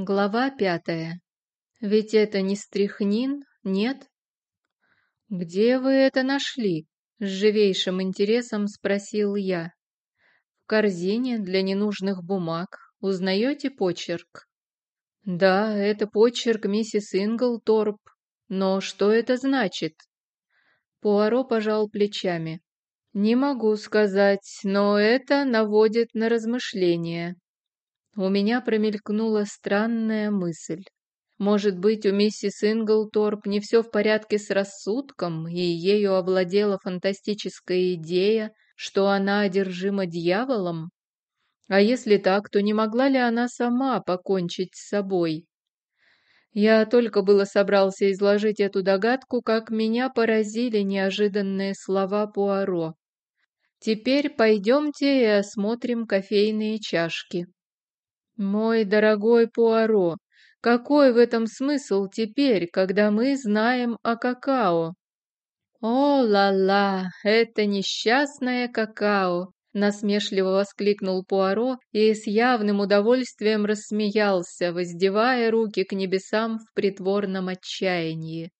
Глава пятая. Ведь это не стряхнин, нет? Где вы это нашли? С живейшим интересом спросил я. В корзине для ненужных бумаг. Узнаете почерк? Да, это почерк миссис Инглторп. Но что это значит? Пуаро пожал плечами. Не могу сказать, но это наводит на размышления. У меня промелькнула странная мысль. Может быть, у миссис Инглторп не все в порядке с рассудком, и ею овладела фантастическая идея, что она одержима дьяволом? А если так, то не могла ли она сама покончить с собой? Я только было собрался изложить эту догадку, как меня поразили неожиданные слова Пуаро. «Теперь пойдемте и осмотрим кофейные чашки». Мой дорогой Пуаро, какой в этом смысл теперь, когда мы знаем о какао? О, ла-ла, это несчастное какао, насмешливо воскликнул Пуаро и с явным удовольствием рассмеялся, воздевая руки к небесам в притворном отчаянии.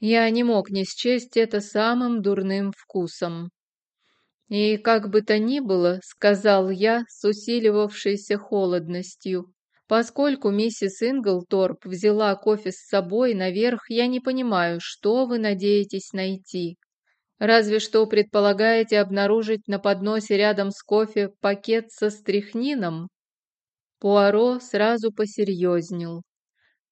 Я не мог не счесть это самым дурным вкусом. «И как бы то ни было», — сказал я с усиливавшейся холодностью, «поскольку миссис Инглторп взяла кофе с собой наверх, я не понимаю, что вы надеетесь найти. Разве что предполагаете обнаружить на подносе рядом с кофе пакет со стряхнином?» Пуаро сразу посерьезнел.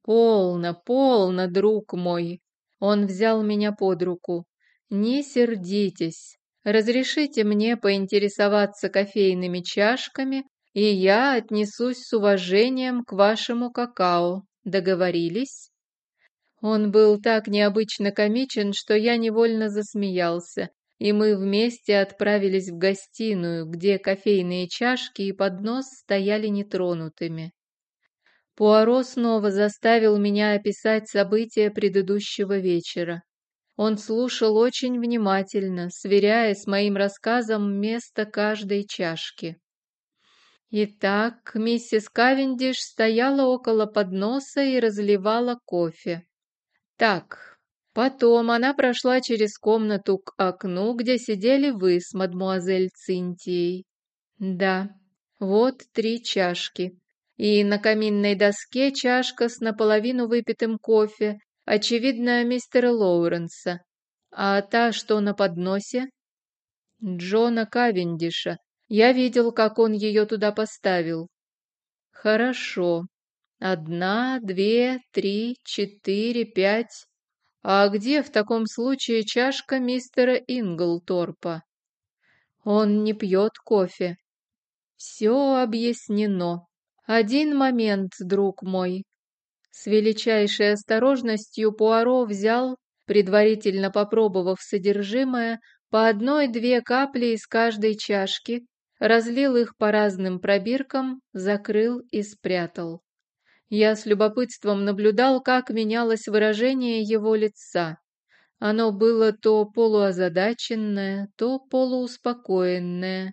«Полно, полно, друг мой!» Он взял меня под руку. «Не сердитесь. Разрешите мне поинтересоваться кофейными чашками, и я отнесусь с уважением к вашему какао. Договорились?» Он был так необычно комичен, что я невольно засмеялся, и мы вместе отправились в гостиную, где кофейные чашки и поднос стояли нетронутыми. Пуаро снова заставил меня описать события предыдущего вечера. Он слушал очень внимательно, сверяя с моим рассказом место каждой чашки. Итак, миссис Кавендиш стояла около подноса и разливала кофе. Так, потом она прошла через комнату к окну, где сидели вы с мадмуазель Цинтией. Да, вот три чашки. И на каминной доске чашка с наполовину выпитым кофе Очевидно, мистера Лоуренса. А та, что на подносе? Джона Кавендиша. Я видел, как он ее туда поставил. Хорошо. Одна, две, три, четыре, пять. А где в таком случае чашка мистера Инглторпа? Он не пьет кофе. Все объяснено. Один момент, друг мой. С величайшей осторожностью Пуаро взял, предварительно попробовав содержимое, по одной-две капли из каждой чашки, разлил их по разным пробиркам, закрыл и спрятал. Я с любопытством наблюдал, как менялось выражение его лица. Оно было то полуозадаченное, то полууспокоенное.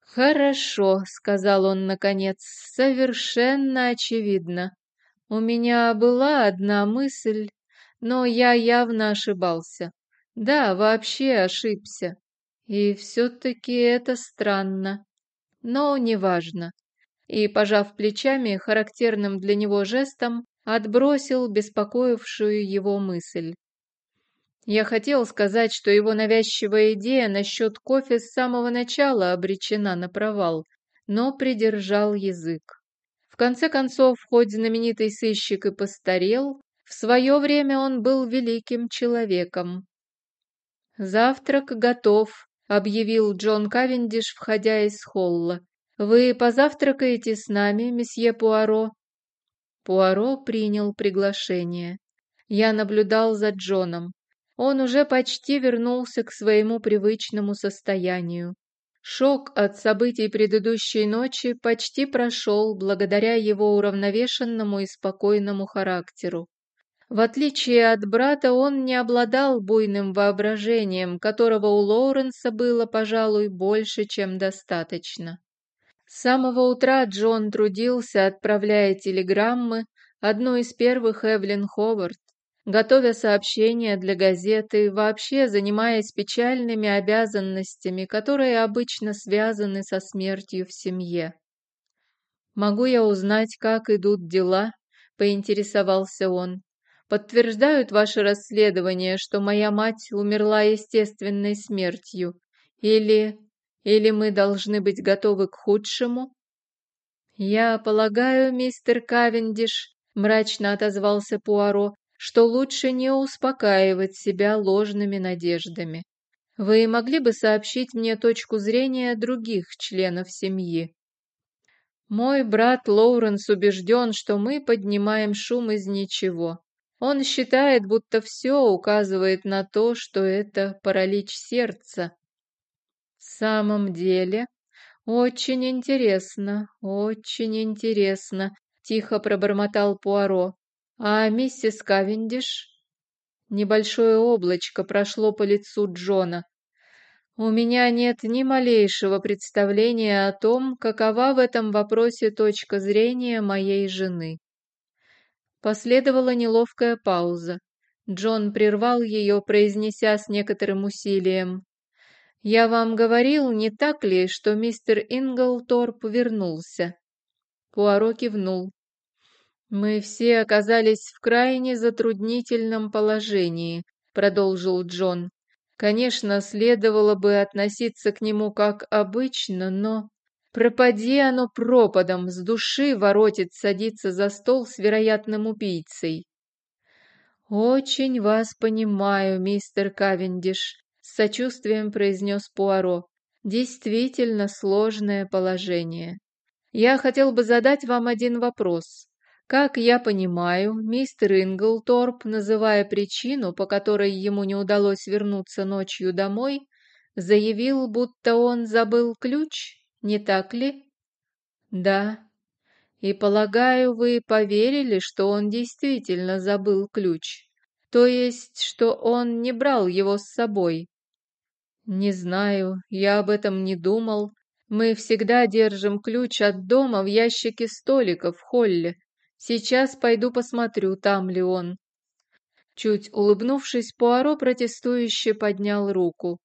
«Хорошо», — сказал он наконец, — «совершенно очевидно. У меня была одна мысль, но я явно ошибался. Да, вообще ошибся. И все-таки это странно. Но неважно. И, пожав плечами, характерным для него жестом, отбросил беспокоившую его мысль. Я хотел сказать, что его навязчивая идея насчет кофе с самого начала обречена на провал, но придержал язык. Конце концов, хоть знаменитый сыщик и постарел, в свое время он был великим человеком. «Завтрак готов», — объявил Джон Кавендиш, входя из холла. «Вы позавтракаете с нами, месье Пуаро?» Пуаро принял приглашение. Я наблюдал за Джоном. Он уже почти вернулся к своему привычному состоянию. Шок от событий предыдущей ночи почти прошел благодаря его уравновешенному и спокойному характеру. В отличие от брата, он не обладал буйным воображением, которого у Лоуренса было, пожалуй, больше, чем достаточно. С самого утра Джон трудился, отправляя телеграммы, одну из первых Эвлин Ховард, готовя сообщения для газеты, вообще занимаясь печальными обязанностями, которые обычно связаны со смертью в семье. «Могу я узнать, как идут дела?» — поинтересовался он. «Подтверждают ваше расследование, что моя мать умерла естественной смертью? Или... или мы должны быть готовы к худшему?» «Я полагаю, мистер Кавендиш», — мрачно отозвался Пуаро, «что лучше не успокаивать себя ложными надеждами. Вы могли бы сообщить мне точку зрения других членов семьи?» Мой брат Лоуренс убежден, что мы поднимаем шум из ничего. Он считает, будто все указывает на то, что это паралич сердца. В самом деле, очень интересно, очень интересно, тихо пробормотал Пуаро. А миссис Кавендиш? Небольшое облачко прошло по лицу Джона. У меня нет ни малейшего представления о том, какова в этом вопросе точка зрения моей жены. Последовала неловкая пауза. Джон прервал ее, произнеся с некоторым усилием. «Я вам говорил, не так ли, что мистер Инглторп вернулся?» Пуаро кивнул. «Мы все оказались в крайне затруднительном положении», — продолжил Джон. Конечно, следовало бы относиться к нему как обычно, но... Пропади оно пропадом, с души воротит садиться за стол с вероятным убийцей. «Очень вас понимаю, мистер Кавендиш», — с сочувствием произнес Пуаро. «Действительно сложное положение. Я хотел бы задать вам один вопрос. Как я понимаю, мистер Инглторп, называя причину, по которой ему не удалось вернуться ночью домой, заявил, будто он забыл ключ, не так ли? Да. И полагаю, вы поверили, что он действительно забыл ключ, то есть, что он не брал его с собой. Не знаю, я об этом не думал. Мы всегда держим ключ от дома в ящике столика в холле, Сейчас пойду посмотрю, там ли он. Чуть улыбнувшись, Пуаро протестующе поднял руку.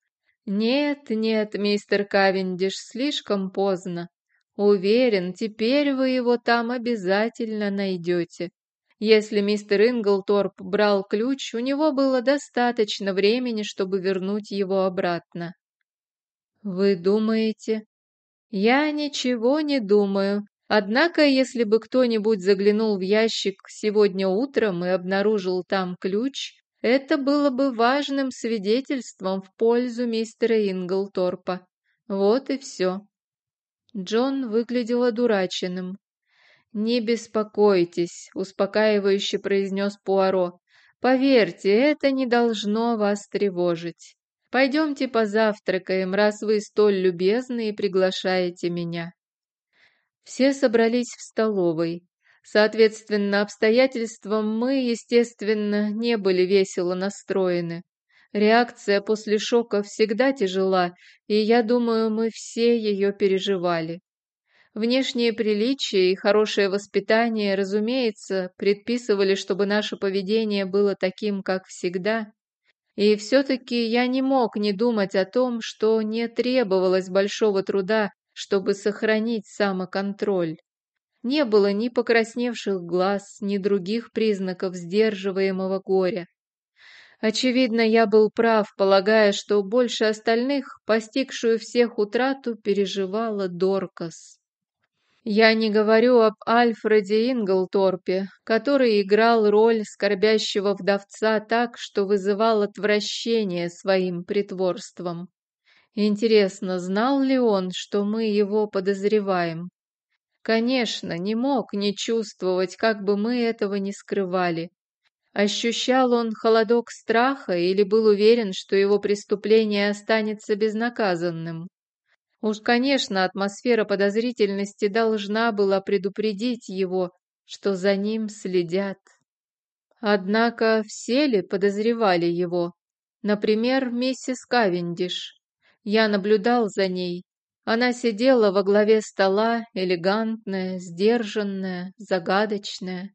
«Нет, нет, мистер Кавендиш, слишком поздно. Уверен, теперь вы его там обязательно найдете. Если мистер Инглторп брал ключ, у него было достаточно времени, чтобы вернуть его обратно». «Вы думаете?» «Я ничего не думаю. Однако, если бы кто-нибудь заглянул в ящик сегодня утром и обнаружил там ключ, это было бы важным свидетельством в пользу мистера Инглторпа. Вот и все. Джон выглядел одураченным. «Не беспокойтесь», — успокаивающе произнес Пуаро. «Поверьте, это не должно вас тревожить. Пойдемте позавтракаем, раз вы столь любезны и приглашаете меня». Все собрались в столовой. Соответственно, обстоятельствам мы, естественно, не были весело настроены. Реакция после шока всегда тяжела, и я думаю, мы все ее переживали. Внешние приличия и хорошее воспитание, разумеется, предписывали, чтобы наше поведение было таким, как всегда. И все-таки я не мог не думать о том, что не требовалось большого труда, чтобы сохранить самоконтроль. Не было ни покрасневших глаз, ни других признаков сдерживаемого горя. Очевидно, я был прав, полагая, что больше остальных постигшую всех утрату переживала Доркас. Я не говорю об Альфреде Инглторпе, который играл роль скорбящего вдовца так, что вызывал отвращение своим притворством. Интересно, знал ли он, что мы его подозреваем? Конечно, не мог не чувствовать, как бы мы этого не скрывали. Ощущал он холодок страха или был уверен, что его преступление останется безнаказанным? Уж, конечно, атмосфера подозрительности должна была предупредить его, что за ним следят. Однако все ли подозревали его? Например, миссис Кавендиш. Я наблюдал за ней. Она сидела во главе стола, элегантная, сдержанная, загадочная.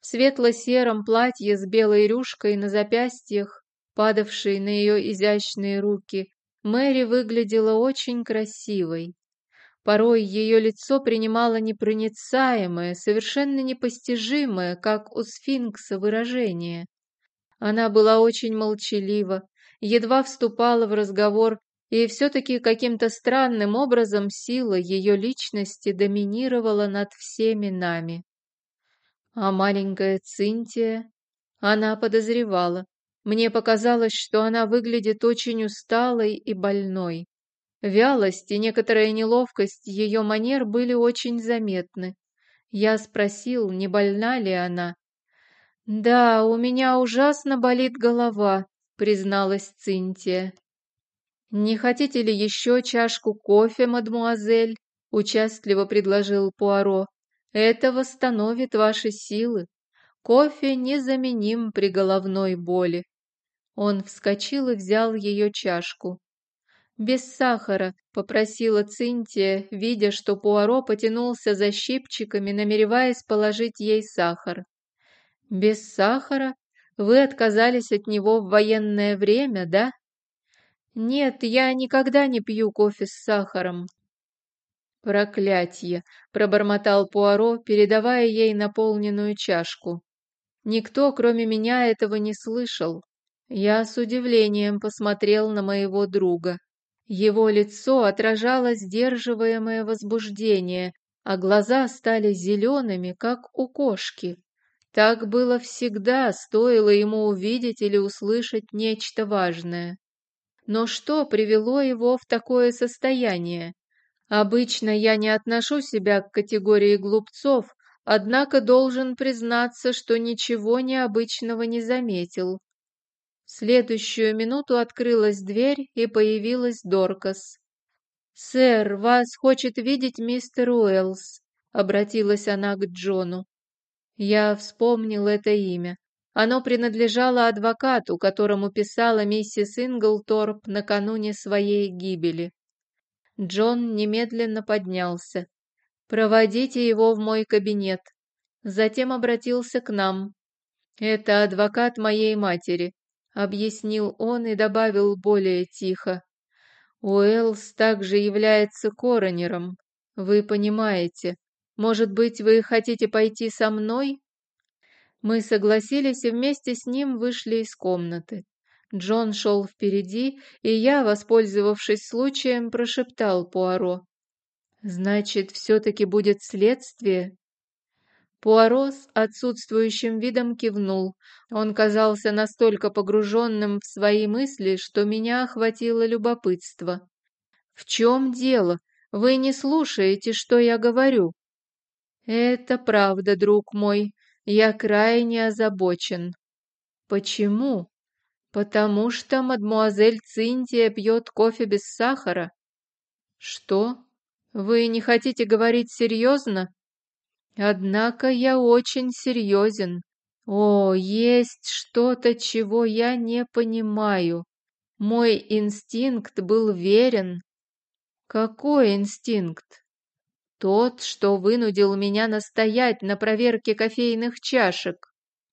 В светло-сером платье с белой рюшкой на запястьях, падавшей на ее изящные руки, Мэри выглядела очень красивой. Порой ее лицо принимало непроницаемое, совершенно непостижимое, как у сфинкса, выражение. Она была очень молчалива, едва вступала в разговор, и все-таки каким-то странным образом сила ее личности доминировала над всеми нами. А маленькая Цинтия, она подозревала. Мне показалось, что она выглядит очень усталой и больной. Вялость и некоторая неловкость ее манер были очень заметны. Я спросил, не больна ли она. «Да, у меня ужасно болит голова», — призналась Цинтия. «Не хотите ли еще чашку кофе, мадмуазель?» — участливо предложил Пуаро. «Это восстановит ваши силы. Кофе незаменим при головной боли». Он вскочил и взял ее чашку. «Без сахара», — попросила Цинтия, видя, что Пуаро потянулся за щипчиками, намереваясь положить ей сахар. «Без сахара? Вы отказались от него в военное время, да?» «Нет, я никогда не пью кофе с сахаром». «Проклятье!» — пробормотал Пуаро, передавая ей наполненную чашку. «Никто, кроме меня, этого не слышал. Я с удивлением посмотрел на моего друга. Его лицо отражало сдерживаемое возбуждение, а глаза стали зелеными, как у кошки. Так было всегда, стоило ему увидеть или услышать нечто важное. Но что привело его в такое состояние? Обычно я не отношу себя к категории глупцов, однако должен признаться, что ничего необычного не заметил. В следующую минуту открылась дверь и появилась Доркас. «Сэр, вас хочет видеть мистер Уэллс», — обратилась она к Джону. Я вспомнил это имя. Оно принадлежало адвокату, которому писала миссис Инглторп накануне своей гибели. Джон немедленно поднялся. «Проводите его в мой кабинет». Затем обратился к нам. «Это адвокат моей матери объяснил он и добавил более тихо. Уэллс также является коронером. Вы понимаете. Может быть, вы хотите пойти со мной? Мы согласились и вместе с ним вышли из комнаты. Джон шел впереди, и я, воспользовавшись случаем, прошептал Пуаро. «Значит, все-таки будет следствие?» Пуаро с отсутствующим видом кивнул. Он казался настолько погруженным в свои мысли, что меня охватило любопытство. «В чем дело? Вы не слушаете, что я говорю?» «Это правда, друг мой. Я крайне озабочен». «Почему?» «Потому что мадмуазель Цинтия пьет кофе без сахара». «Что? Вы не хотите говорить серьезно?» Однако я очень серьезен. О, есть что-то, чего я не понимаю. Мой инстинкт был верен. Какой инстинкт? Тот, что вынудил меня настоять на проверке кофейных чашек.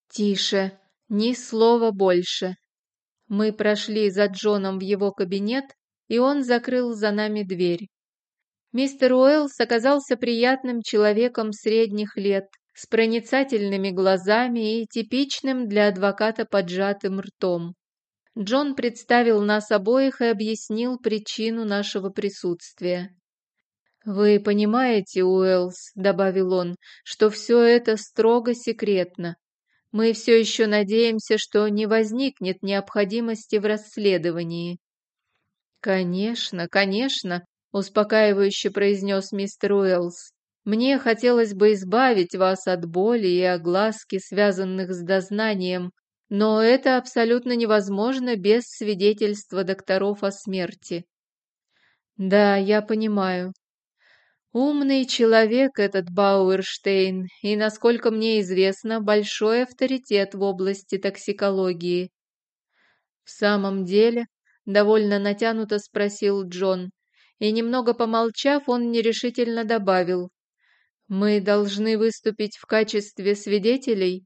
Тише, ни слова больше. Мы прошли за Джоном в его кабинет, и он закрыл за нами дверь. Мистер Уэллс оказался приятным человеком средних лет, с проницательными глазами и типичным для адвоката поджатым ртом. Джон представил нас обоих и объяснил причину нашего присутствия. «Вы понимаете, Уэллс», — добавил он, — «что все это строго секретно. Мы все еще надеемся, что не возникнет необходимости в расследовании». «Конечно, конечно», успокаивающе произнес мистер Уэллс. Мне хотелось бы избавить вас от боли и огласки, связанных с дознанием, но это абсолютно невозможно без свидетельства докторов о смерти. Да, я понимаю. Умный человек этот Бауэрштейн, и, насколько мне известно, большой авторитет в области токсикологии. В самом деле, довольно натянуто спросил Джон, и, немного помолчав, он нерешительно добавил. «Мы должны выступить в качестве свидетелей?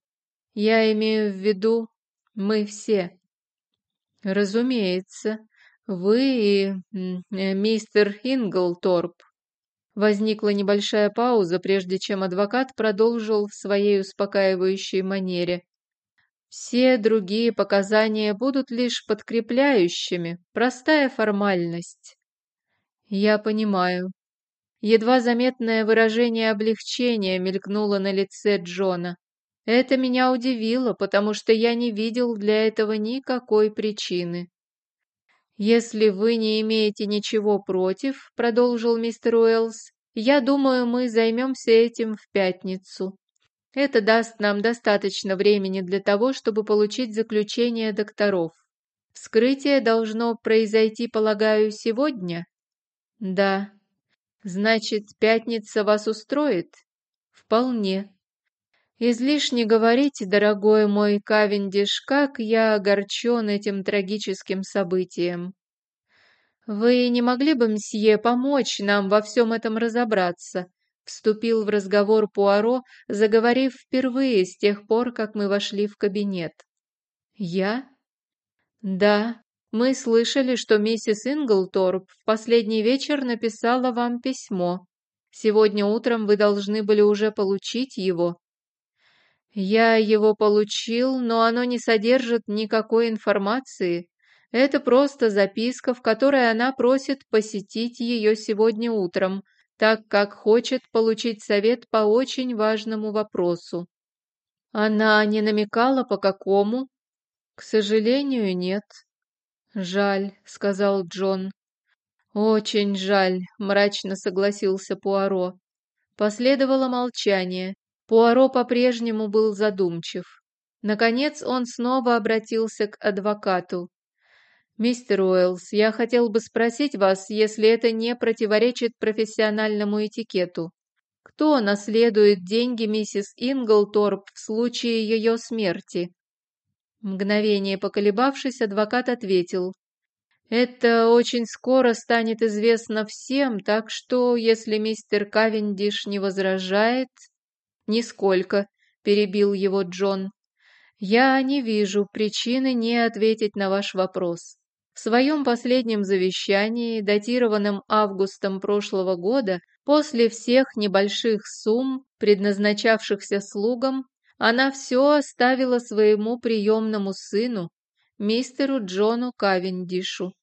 Я имею в виду, мы все». «Разумеется, вы и э, мистер Инглторп». Возникла небольшая пауза, прежде чем адвокат продолжил в своей успокаивающей манере. Все другие показания будут лишь подкрепляющими, простая формальность. Я понимаю. Едва заметное выражение облегчения мелькнуло на лице Джона. Это меня удивило, потому что я не видел для этого никакой причины. «Если вы не имеете ничего против», — продолжил мистер Уэллс, «я думаю, мы займемся этим в пятницу. Это даст нам достаточно времени для того, чтобы получить заключение докторов. Вскрытие должно произойти, полагаю, сегодня? Да. Значит, пятница вас устроит? Вполне. Излишне говорить, дорогой мой Кавендиш, как я огорчен этим трагическим событием. Вы не могли бы, мсье, помочь нам во всем этом разобраться? Вступил в разговор Пуаро, заговорив впервые с тех пор, как мы вошли в кабинет. «Я?» «Да, мы слышали, что миссис Инглторп в последний вечер написала вам письмо. Сегодня утром вы должны были уже получить его». «Я его получил, но оно не содержит никакой информации. Это просто записка, в которой она просит посетить ее сегодня утром, так как хочет получить совет по очень важному вопросу. Она не намекала, по какому? К сожалению, нет. Жаль, сказал Джон. Очень жаль, мрачно согласился Пуаро. Последовало молчание. Пуаро по-прежнему был задумчив. Наконец он снова обратился к адвокату. «Мистер Уэллс, я хотел бы спросить вас, если это не противоречит профессиональному этикету. Кто наследует деньги миссис Инглторп в случае ее смерти?» Мгновение поколебавшись, адвокат ответил. «Это очень скоро станет известно всем, так что, если мистер Кавендиш не возражает...» «Нисколько», — перебил его Джон. «Я не вижу причины не ответить на ваш вопрос. В своем последнем завещании, датированном августом прошлого года, после всех небольших сумм, предназначавшихся слугам, она все оставила своему приемному сыну, мистеру Джону Кавендишу.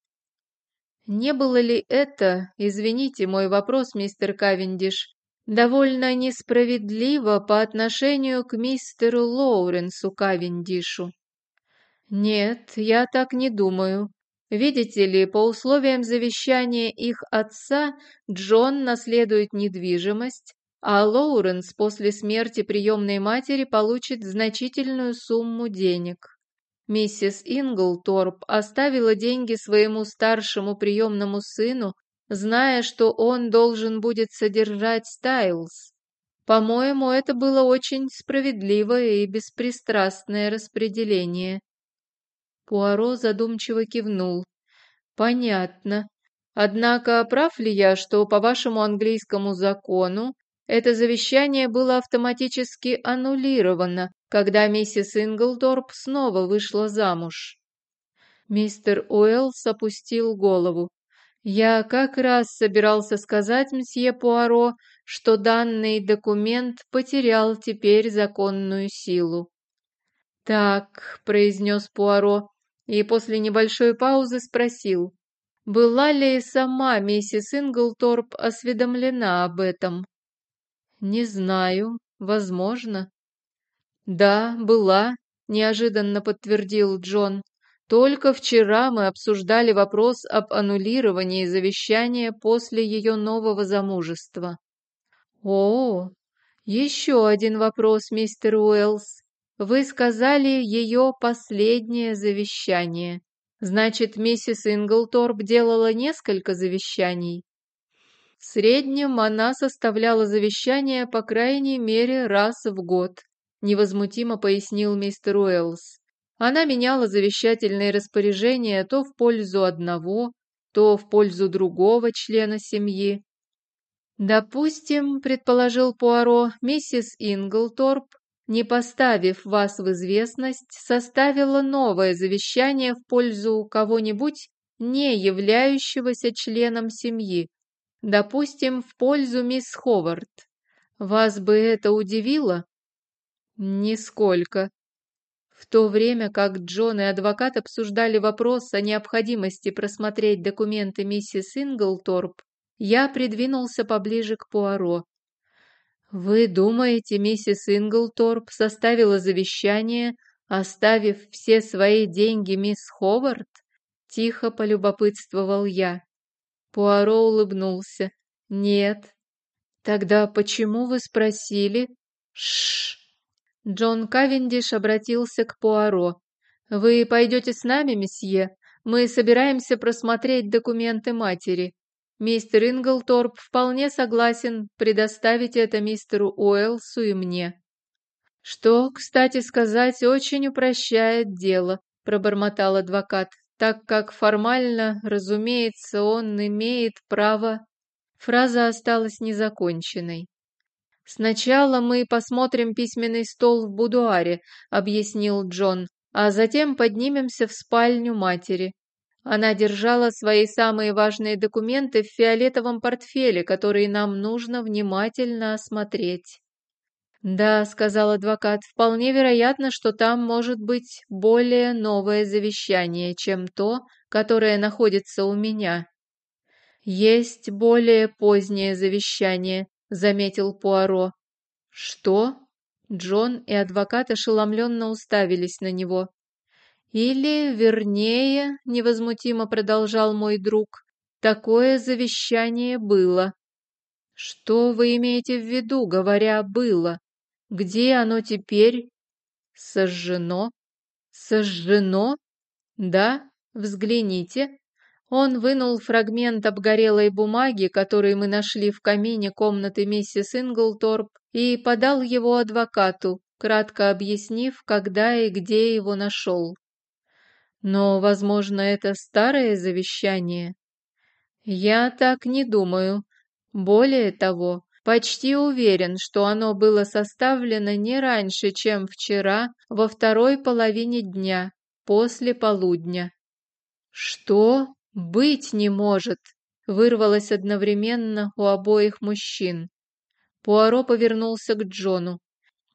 Не было ли это, извините мой вопрос, мистер Кавендиш, довольно несправедливо по отношению к мистеру Лоуренсу Кавендишу? Нет, я так не думаю. Видите ли, по условиям завещания их отца Джон наследует недвижимость, а Лоуренс после смерти приемной матери получит значительную сумму денег. Миссис Инглторп оставила деньги своему старшему приемному сыну, зная, что он должен будет содержать Стайлз. По-моему, это было очень справедливое и беспристрастное распределение. Пуаро задумчиво кивнул. «Понятно. Однако прав ли я, что по вашему английскому закону это завещание было автоматически аннулировано, когда миссис Инглдорп снова вышла замуж?» Мистер Уэллс опустил голову. «Я как раз собирался сказать мсье Пуаро, что данный документ потерял теперь законную силу». «Так», — произнес Пуаро, и после небольшой паузы спросил, была ли сама миссис Инглторп осведомлена об этом. «Не знаю, возможно». «Да, была», — неожиданно подтвердил Джон. «Только вчера мы обсуждали вопрос об аннулировании завещания после ее нового замужества». «О, еще один вопрос, мистер Уэллс. Вы сказали ее последнее завещание. Значит, миссис Инглторп делала несколько завещаний? В среднем она составляла завещание по крайней мере раз в год, невозмутимо пояснил мистер Уэллс. Она меняла завещательные распоряжения то в пользу одного, то в пользу другого члена семьи. Допустим, предположил Пуаро, миссис Инглторп, не поставив вас в известность, составила новое завещание в пользу кого-нибудь, не являющегося членом семьи. Допустим, в пользу мисс Ховард. Вас бы это удивило? Нисколько. В то время как Джон и адвокат обсуждали вопрос о необходимости просмотреть документы миссис Инглторп, я придвинулся поближе к Пуаро. «Вы думаете, миссис Инглторп составила завещание, оставив все свои деньги мисс Ховард?» Тихо полюбопытствовал я. Пуаро улыбнулся. «Нет». «Тогда почему вы спросили?» «Шш!» Джон Кавендиш обратился к Пуаро. «Вы пойдете с нами, месье? Мы собираемся просмотреть документы матери. Мистер Инглторп вполне согласен предоставить это мистеру Уэлсу и мне. Что, кстати сказать, очень упрощает дело, пробормотал адвокат, так как формально, разумеется, он имеет право... Фраза осталась незаконченной. «Сначала мы посмотрим письменный стол в будуаре», — объяснил Джон, «а затем поднимемся в спальню матери. Она держала свои самые важные документы в фиолетовом портфеле, который нам нужно внимательно осмотреть. «Да», — сказал адвокат, — «вполне вероятно, что там может быть более новое завещание, чем то, которое находится у меня». «Есть более позднее завещание», — заметил Пуаро. «Что?» Джон и адвокат ошеломленно уставились на него. Или, вернее, невозмутимо продолжал мой друг, такое завещание было. Что вы имеете в виду, говоря «было»? Где оно теперь? Сожжено? Сожжено? Да, взгляните. Он вынул фрагмент обгорелой бумаги, который мы нашли в камине комнаты миссис Инглторп, и подал его адвокату, кратко объяснив, когда и где его нашел. Но, возможно, это старое завещание. Я так не думаю. Более того, почти уверен, что оно было составлено не раньше, чем вчера, во второй половине дня, после полудня. Что? Быть не может! Вырвалось одновременно у обоих мужчин. Пуаро повернулся к Джону.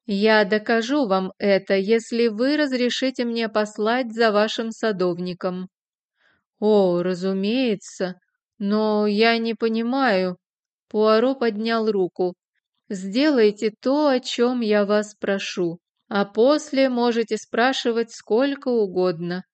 Я докажу вам это, если вы разрешите мне послать за вашим садовником. О, разумеется, но я не понимаю. Пуаро поднял руку. Сделайте то, о чем я вас прошу, а после можете спрашивать сколько угодно.